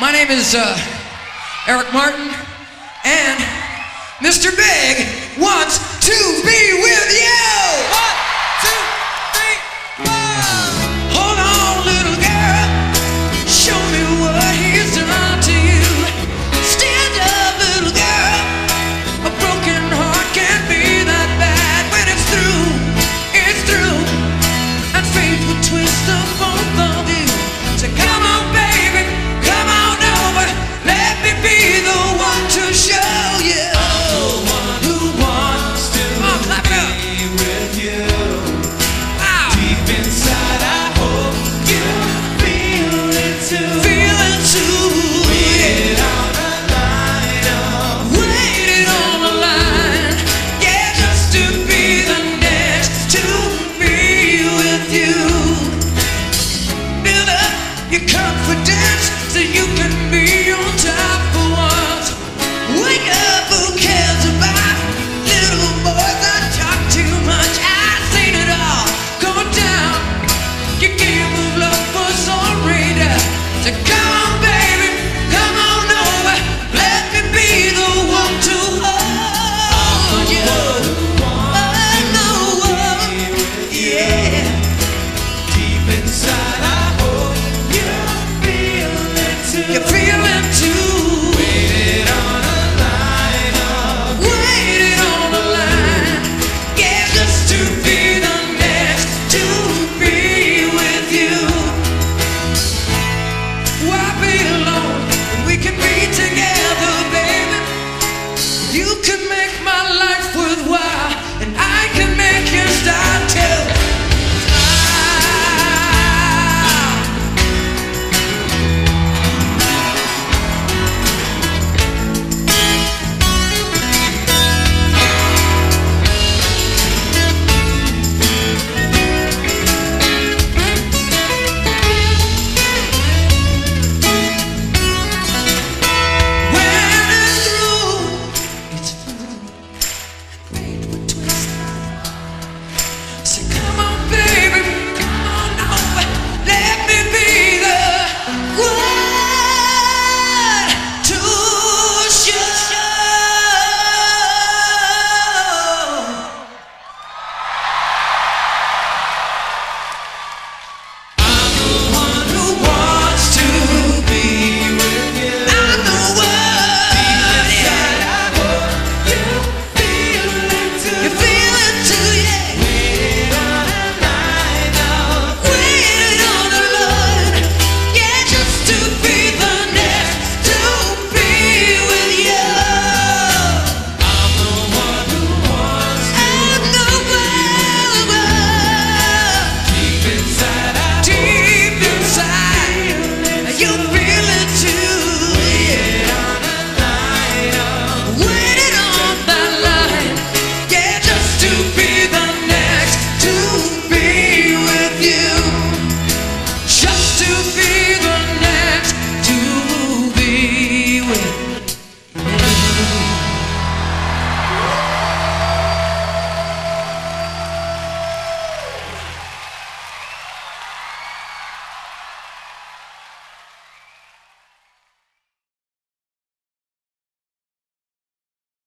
My name is uh, Eric Martin, and Mr. Big wants to be with you. One, two, three, four. two. Sick be the